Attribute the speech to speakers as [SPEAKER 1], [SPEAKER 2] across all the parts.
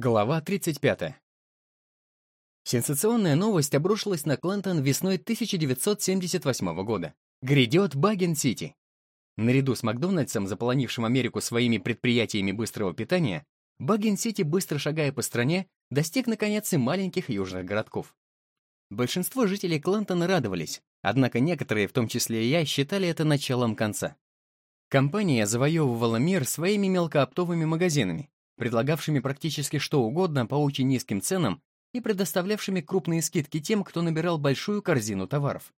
[SPEAKER 1] Глава 35. Сенсационная новость обрушилась на Клентон весной 1978 года. Грядет Барген-Сити. Наряду с Макдональдсом, заполонившим Америку своими предприятиями быстрого питания, Барген-Сити, быстро шагая по стране, достиг, наконец, и маленьких южных городков. Большинство жителей Клентона радовались, однако некоторые, в том числе и я, считали это началом конца. Компания завоевывала мир своими мелкооптовыми магазинами, предлагавшими практически что угодно по очень низким ценам и предоставлявшими крупные скидки тем, кто набирал большую корзину товаров.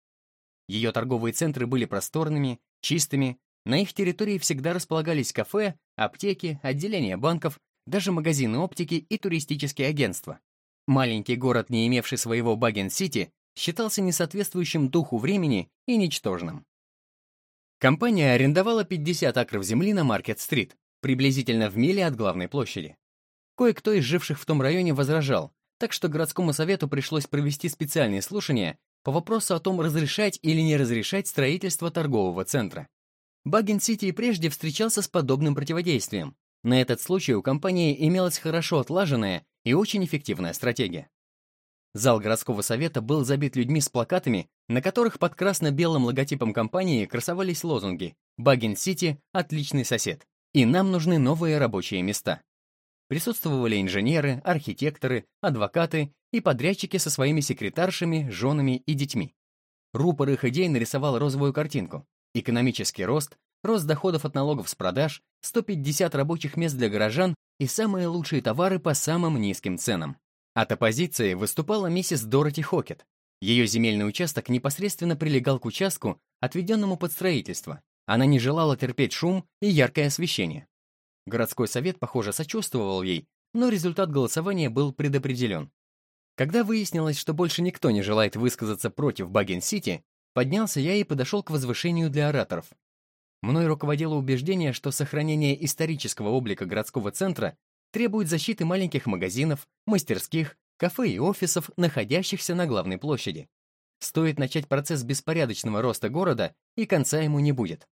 [SPEAKER 1] Ее торговые центры были просторными, чистыми, на их территории всегда располагались кафе, аптеки, отделения банков, даже магазины оптики и туристические агентства. Маленький город, не имевший своего Багген-Сити, считался несоответствующим духу времени и ничтожным. Компания арендовала 50 акров земли на Маркет-стрит, приблизительно в миле от главной площади. Кое-кто из живших в том районе возражал, так что городскому совету пришлось провести специальные слушания по вопросу о том, разрешать или не разрешать строительство торгового центра. Барген-Сити и прежде встречался с подобным противодействием. На этот случай у компании имелась хорошо отлаженная и очень эффективная стратегия. Зал городского совета был забит людьми с плакатами, на которых под красно-белым логотипом компании красовались лозунги «Барген-Сити – отличный сосед», и нам нужны новые рабочие места. Присутствовали инженеры, архитекторы, адвокаты и подрядчики со своими секретаршами, женами и детьми. Рупор их идей нарисовал розовую картинку. Экономический рост, рост доходов от налогов с продаж, 150 рабочих мест для горожан и самые лучшие товары по самым низким ценам. От оппозиции выступала миссис Дороти Хокет. Ее земельный участок непосредственно прилегал к участку, отведенному под строительство, она не желала терпеть шум и яркое освещение. Городской совет, похоже, сочувствовал ей, но результат голосования был предопределен. Когда выяснилось, что больше никто не желает высказаться против Багген-Сити, поднялся я и подошел к возвышению для ораторов. Мной руководило убеждение, что сохранение исторического облика городского центра требует защиты маленьких магазинов, мастерских, кафе и офисов, находящихся на главной площади. Стоит начать процесс беспорядочного роста города, и конца ему не будет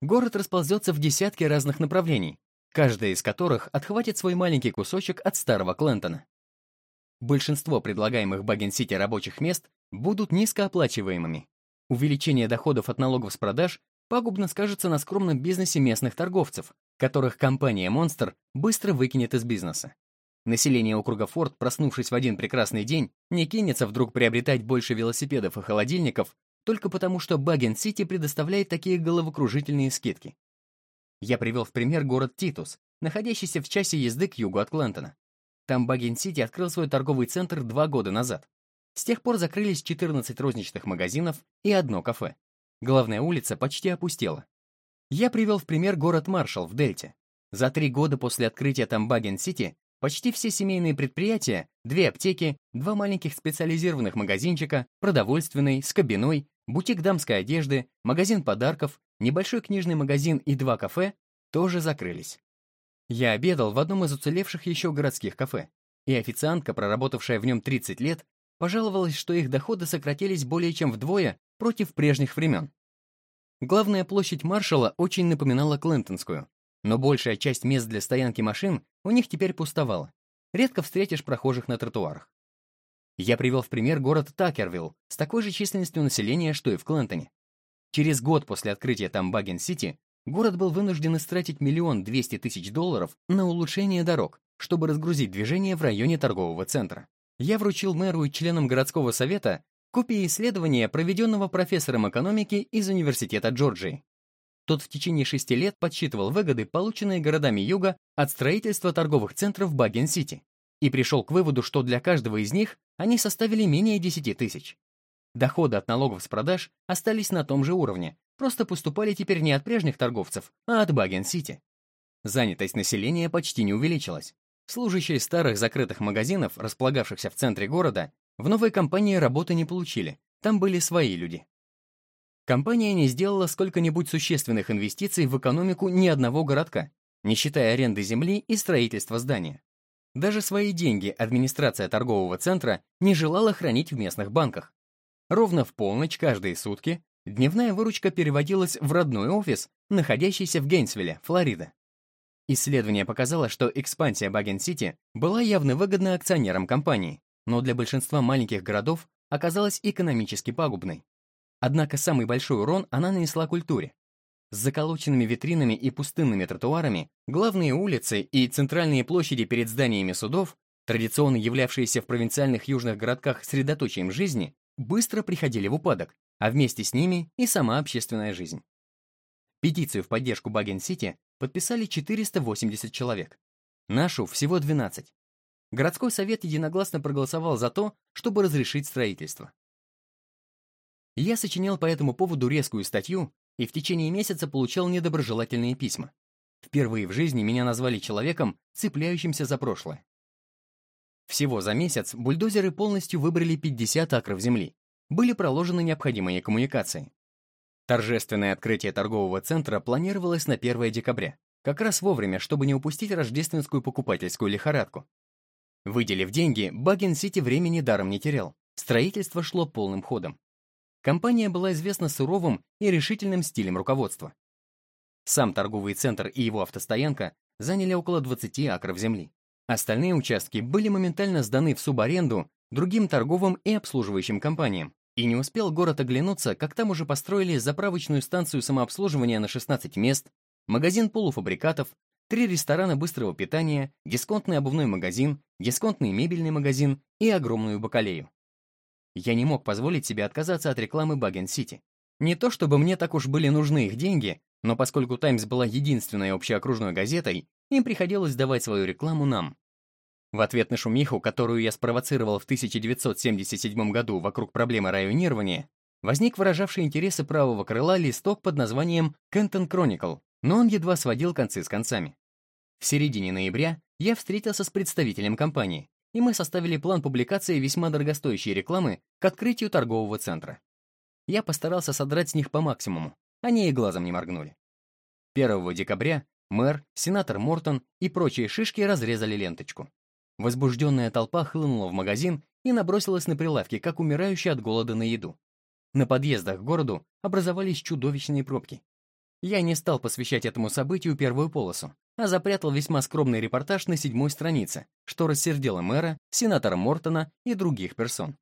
[SPEAKER 1] город расползется в десятки разных направлений, каждая из которых отхватит свой маленький кусочек от старого Клентона. Большинство предлагаемых Багген-Сити рабочих мест будут низкооплачиваемыми. Увеличение доходов от налогов с продаж пагубно скажется на скромном бизнесе местных торговцев, которых компания Monster быстро выкинет из бизнеса. Население округа Форд, проснувшись в один прекрасный день, не кинется вдруг приобретать больше велосипедов и холодильников, только потому, что Барген-Сити предоставляет такие головокружительные скидки. Я привел в пример город Титус, находящийся в часе езды к югу от Клентона. Там Барген-Сити открыл свой торговый центр два года назад. С тех пор закрылись 14 розничных магазинов и одно кафе. Главная улица почти опустела. Я привел в пример город Маршалл в Дельте. За три года после открытия там Барген-Сити Почти все семейные предприятия, две аптеки, два маленьких специализированных магазинчика, продовольственный, скобяной, бутик дамской одежды, магазин подарков, небольшой книжный магазин и два кафе тоже закрылись. Я обедал в одном из уцелевших еще городских кафе, и официантка, проработавшая в нем 30 лет, пожаловалась, что их доходы сократились более чем вдвое против прежних времен. Главная площадь Маршалла очень напоминала Клентонскую, но большая часть мест для стоянки машин у них теперь пустовала. Редко встретишь прохожих на тротуарах. Я привел в пример город Такервилл с такой же численностью населения, что и в Клентоне. Через год после открытия там Барген-Сити город был вынужден истратить миллион двести тысяч долларов на улучшение дорог, чтобы разгрузить движение в районе торгового центра. Я вручил мэру и членам городского совета копии исследования, проведенного профессором экономики из Университета Джорджии. Тот в течение шести лет подсчитывал выгоды, полученные городами Юга от строительства торговых центров Барген-Сити, и пришел к выводу, что для каждого из них они составили менее 10 тысяч. Доходы от налогов с продаж остались на том же уровне, просто поступали теперь не от прежних торговцев, а от Багген-Сити. Занятость населения почти не увеличилась. Служащие старых закрытых магазинов, располагавшихся в центре города, в новой компании работы не получили, там были свои люди. Компания не сделала сколько-нибудь существенных инвестиций в экономику ни одного городка, не считая аренды земли и строительства здания. Даже свои деньги администрация торгового центра не желала хранить в местных банках. Ровно в полночь каждые сутки дневная выручка переводилась в родной офис, находящийся в Гейнсвилле, Флорида. Исследование показало, что экспансия Багген-Сити была явно выгодна акционерам компании, но для большинства маленьких городов оказалась экономически пагубной. Однако самый большой урон она нанесла культуре. С заколоченными витринами и пустынными тротуарами главные улицы и центральные площади перед зданиями судов, традиционно являвшиеся в провинциальных южных городках средоточием жизни, быстро приходили в упадок, а вместе с ними и сама общественная жизнь. Петицию в поддержку Багген-Сити подписали 480 человек. Нашу всего 12. Городской совет единогласно проголосовал за то, чтобы разрешить строительство. Я сочинял по этому поводу резкую статью и в течение месяца получал недоброжелательные письма. Впервые в жизни меня назвали человеком, цепляющимся за прошлое. Всего за месяц бульдозеры полностью выбрали 50 акров земли. Были проложены необходимые коммуникации. Торжественное открытие торгового центра планировалось на 1 декабря, как раз вовремя, чтобы не упустить рождественскую покупательскую лихорадку. Выделив деньги, Багген-Сити времени даром не терял. Строительство шло полным ходом. Компания была известна суровым и решительным стилем руководства. Сам торговый центр и его автостоянка заняли около 20 акров земли. Остальные участки были моментально сданы в субаренду другим торговым и обслуживающим компаниям. И не успел город оглянуться, как там уже построили заправочную станцию самообслуживания на 16 мест, магазин полуфабрикатов, три ресторана быстрого питания, дисконтный обувной магазин, дисконтный мебельный магазин и огромную бакалею. Я не мог позволить себе отказаться от рекламы Багген-Сити. Не то чтобы мне так уж были нужны их деньги, но поскольку «Таймс» была единственной общеокружной газетой, им приходилось давать свою рекламу нам. В ответ на шумиху, которую я спровоцировал в 1977 году вокруг проблемы районирования, возник выражавший интересы правого крыла листок под названием «Кентон Кроникл», но он едва сводил концы с концами. В середине ноября я встретился с представителем компании, и мы составили план публикации весьма дорогостоящей рекламы к открытию торгового центра. Я постарался содрать с них по максимуму, они и глазом не моргнули. 1 декабря мэр, сенатор Мортон и прочие шишки разрезали ленточку. Возбужденная толпа хлынула в магазин и набросилась на прилавки, как умирающие от голода на еду. На подъездах к городу образовались чудовищные пробки. Я не стал посвящать этому событию первую полосу, а запрятал весьма скромный репортаж на седьмой странице, что рассердило мэра, сенатора Мортона и других персон.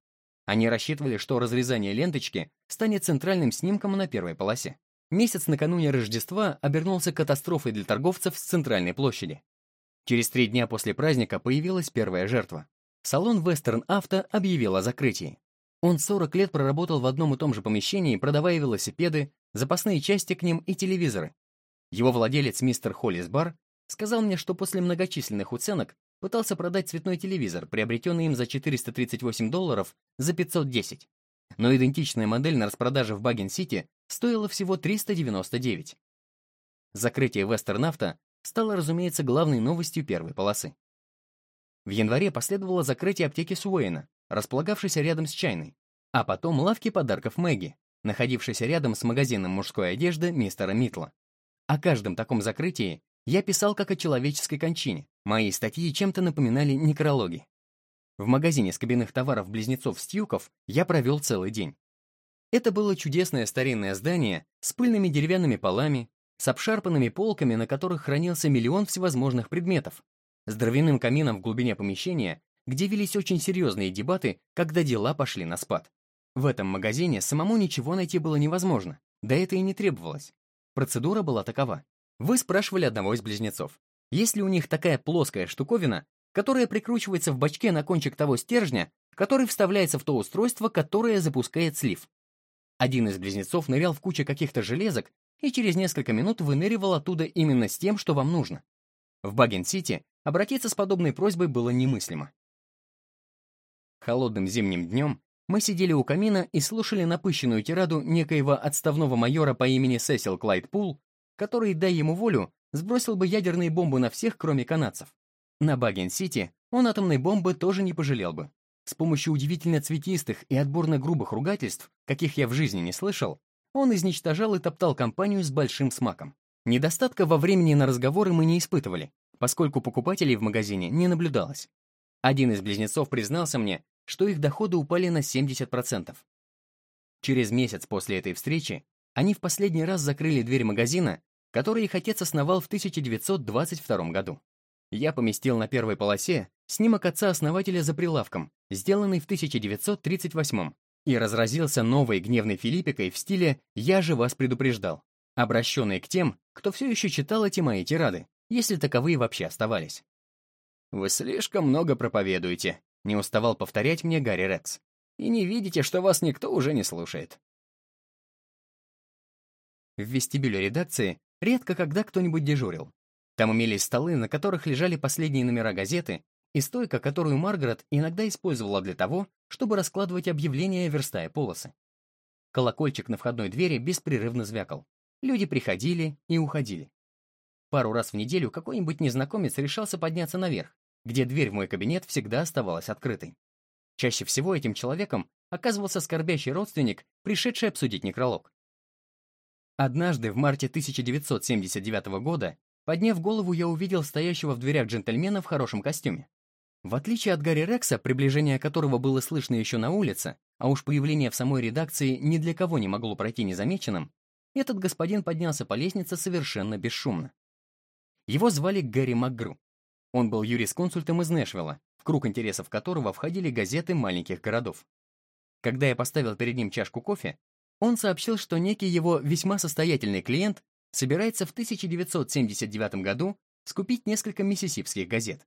[SPEAKER 1] Они рассчитывали, что разрезание ленточки станет центральным снимком на первой полосе. Месяц накануне Рождества обернулся катастрофой для торговцев с центральной площади. Через три дня после праздника появилась первая жертва. Салон Western Auto объявил о закрытии. Он 40 лет проработал в одном и том же помещении, продавая велосипеды, запасные части к ним и телевизоры. Его владелец, мистер Холлис Бар, сказал мне, что после многочисленных уценок пытался продать цветной телевизор, приобретенный им за 438 долларов за 510. Но идентичная модель на распродаже в Багген-Сити стоила всего 399. Закрытие Вестернафта стало, разумеется, главной новостью первой полосы. В январе последовало закрытие аптеки Суэйна, располагавшейся рядом с чайной, а потом лавки подарков Мэгги, находившейся рядом с магазином мужской одежды мистера Митла. О каждом таком закрытии я писал как о человеческой кончине. Мои статьи чем-то напоминали некрологи. В магазине с товаров близнецов Стьюков я провел целый день. Это было чудесное старинное здание с пыльными деревянными полами, с обшарпанными полками, на которых хранился миллион всевозможных предметов, с дровяным камином в глубине помещения, где велись очень серьезные дебаты, когда дела пошли на спад. В этом магазине самому ничего найти было невозможно, да это и не требовалось. Процедура была такова. Вы спрашивали одного из близнецов, есть ли у них такая плоская штуковина, которая прикручивается в бачке на кончик того стержня, который вставляется в то устройство, которое запускает слив. Один из близнецов нырял в кучу каких-то железок и через несколько минут выныривал оттуда именно с тем, что вам нужно. В Багген-Сити обратиться с подобной просьбой было немыслимо. Холодным зимним днем мы сидели у камина и слушали напыщенную тираду некоего отставного майора по имени Сесил Клайд Пул, который, дай ему волю, сбросил бы ядерные бомбы на всех, кроме канадцев. На Багген-Сити он атомной бомбы тоже не пожалел бы. С помощью удивительно цветистых и отборно грубых ругательств, каких я в жизни не слышал, он изничтожал и топтал компанию с большим смаком. Недостатка во времени на разговоры мы не испытывали, поскольку покупателей в магазине не наблюдалось. Один из близнецов признался мне, что их доходы упали на 70%. Через месяц после этой встречи они в последний раз закрыли дверь магазина который их отец основал в 1922 году. Я поместил на первой полосе снимок отца-основателя за прилавком, сделанный в 1938 и разразился новой гневной филиппикой в стиле «Я же вас предупреждал», обращенной к тем, кто все еще читал эти мои тирады, если таковые вообще оставались. «Вы слишком много проповедуете», — не уставал повторять мне Гарри Рекс. «И не видите, что вас никто уже не слушает». В вестибюле редакции редко когда кто-нибудь дежурил. Там имелись столы, на которых лежали последние номера газеты, и стойка, которую Маргарет иногда использовала для того, чтобы раскладывать объявления, верстая полосы. Колокольчик на входной двери беспрерывно звякал. Люди приходили и уходили. Пару раз в неделю какой-нибудь незнакомец решался подняться наверх, где дверь в мой кабинет всегда оставалась открытой. Чаще всего этим человеком оказывался скорбящий родственник, пришедший обсудить некролог. Однажды, в марте 1979 года, подняв голову, я увидел стоящего в дверях джентльмена в хорошем костюме. В отличие от Гарри Рекса, приближение которого было слышно еще на улице, а уж появление в самой редакции ни для кого не могло пройти незамеченным, этот господин поднялся по лестнице совершенно бесшумно. Его звали Гэри МакГру. Он был юрисконсультом из Нэшвилла, в круг интересов которого входили газеты маленьких городов. Когда я поставил перед ним чашку кофе, он сообщил, что некий его весьма состоятельный клиент собирается в 1979 году скупить несколько миссисипских газет.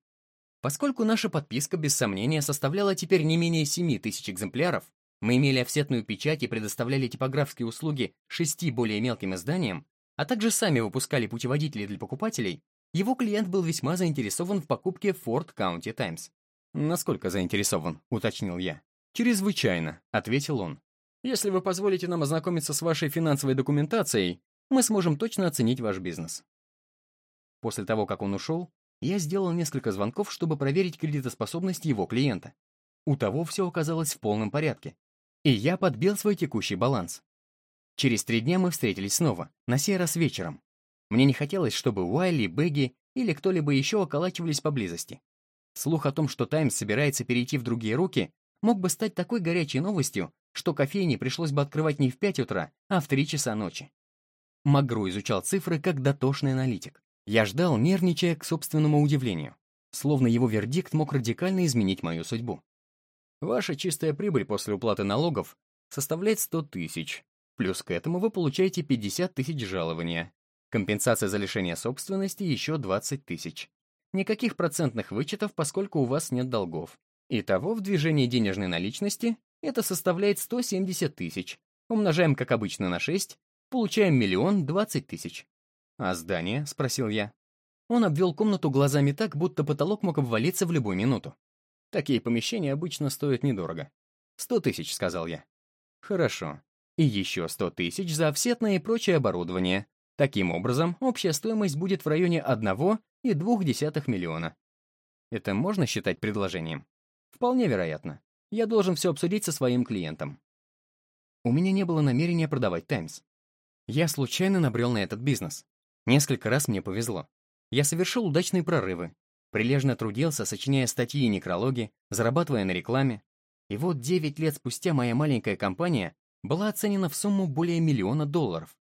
[SPEAKER 1] Поскольку наша подписка, без сомнения, составляла теперь не менее 7 тысяч экземпляров, мы имели офсетную печать и предоставляли типографские услуги шести более мелким изданиям, а также сами выпускали путеводители для покупателей, его клиент был весьма заинтересован в покупке Ford County Times. «Насколько заинтересован?» — уточнил я. «Чрезвычайно», — ответил он. «Если вы позволите нам ознакомиться с вашей финансовой документацией, мы сможем точно оценить ваш бизнес». После того, как он ушел, я сделал несколько звонков, чтобы проверить кредитоспособность его клиента. У того все оказалось в полном порядке. И я подбил свой текущий баланс. Через три дня мы встретились снова, на сей раз вечером. Мне не хотелось, чтобы Уайли, Бэгги или кто-либо еще околачивались поблизости. Слух о том, что «Таймс» собирается перейти в другие руки, мог бы стать такой горячей новостью, что кофейне пришлось бы открывать не в 5 утра, а в 3 часа ночи. Магру изучал цифры как дотошный аналитик. Я ждал, нервничая к собственному удивлению. Словно его вердикт мог радикально изменить мою судьбу. Ваша чистая прибыль после уплаты налогов составляет 100 тысяч. Плюс к этому вы получаете 50 тысяч жалования. Компенсация за лишение собственности еще 20 тысяч. Никаких процентных вычетов, поскольку у вас нет долгов. Итого в движении денежной наличности это составляет 170 тысяч. Умножаем, как обычно, на 6, получаем миллион 20 тысяч. «А здание?» — спросил я. Он обвел комнату глазами так, будто потолок мог обвалиться в любую минуту. Такие помещения обычно стоят недорого. «Сто тысяч», — сказал я. «Хорошо. И еще сто тысяч за офсетное и прочее оборудование, Таким образом, общая стоимость будет в районе 1,2 миллиона. Это можно считать предложением? Вполне вероятно. Я должен все обсудить со своим клиентом. У меня не было намерения продавать «Таймс». Я случайно набрел на этот бизнес. Несколько раз мне повезло. Я совершил удачные прорывы, прилежно трудился, сочиняя статьи и некрологи, зарабатывая на рекламе. И вот 9 лет спустя моя маленькая компания была оценена в сумму более миллиона долларов.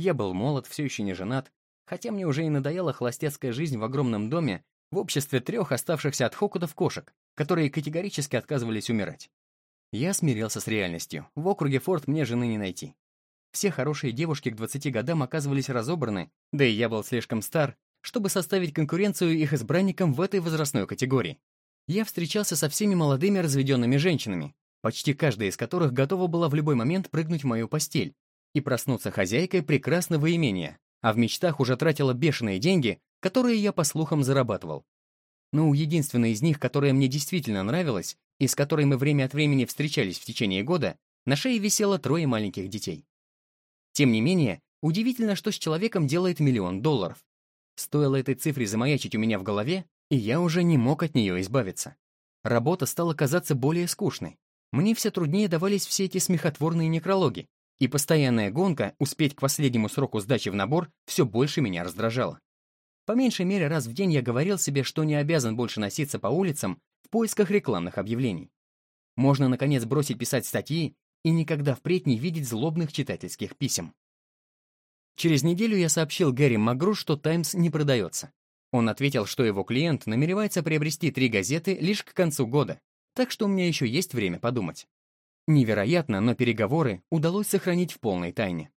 [SPEAKER 1] Я был молод, все еще не женат, хотя мне уже и надоела холостяцкая жизнь в огромном доме в обществе трех оставшихся от Хокутов кошек, которые категорически отказывались умирать. Я смирился с реальностью. В округе Форт мне жены не найти. Все хорошие девушки к 20 годам оказывались разобраны, да и я был слишком стар, чтобы составить конкуренцию их избранникам в этой возрастной категории. Я встречался со всеми молодыми разведенными женщинами, почти каждая из которых готова была в любой момент прыгнуть в мою постель, и проснуться хозяйкой прекрасного имения, а в мечтах уже тратила бешеные деньги, которые я, по слухам, зарабатывал. Но у единственной из них, которая мне действительно нравилась, и с которой мы время от времени встречались в течение года, на шее висело трое маленьких детей. Тем не менее, удивительно, что с человеком делает миллион долларов. Стоило этой цифре замаячить у меня в голове, и я уже не мог от нее избавиться. Работа стала казаться более скучной. Мне все труднее давались все эти смехотворные некрологи, и постоянная гонка успеть к последнему сроку сдачи в набор все больше меня раздражала. По меньшей мере раз в день я говорил себе, что не обязан больше носиться по улицам в поисках рекламных объявлений. Можно, наконец, бросить писать статьи и никогда впредь не видеть злобных читательских писем. Через неделю я сообщил Гэри Магру, что «Таймс» не продается. Он ответил, что его клиент намеревается приобрести три газеты лишь к концу года, так что у меня еще есть время подумать. Невероятно, но переговоры удалось сохранить в полной тайне.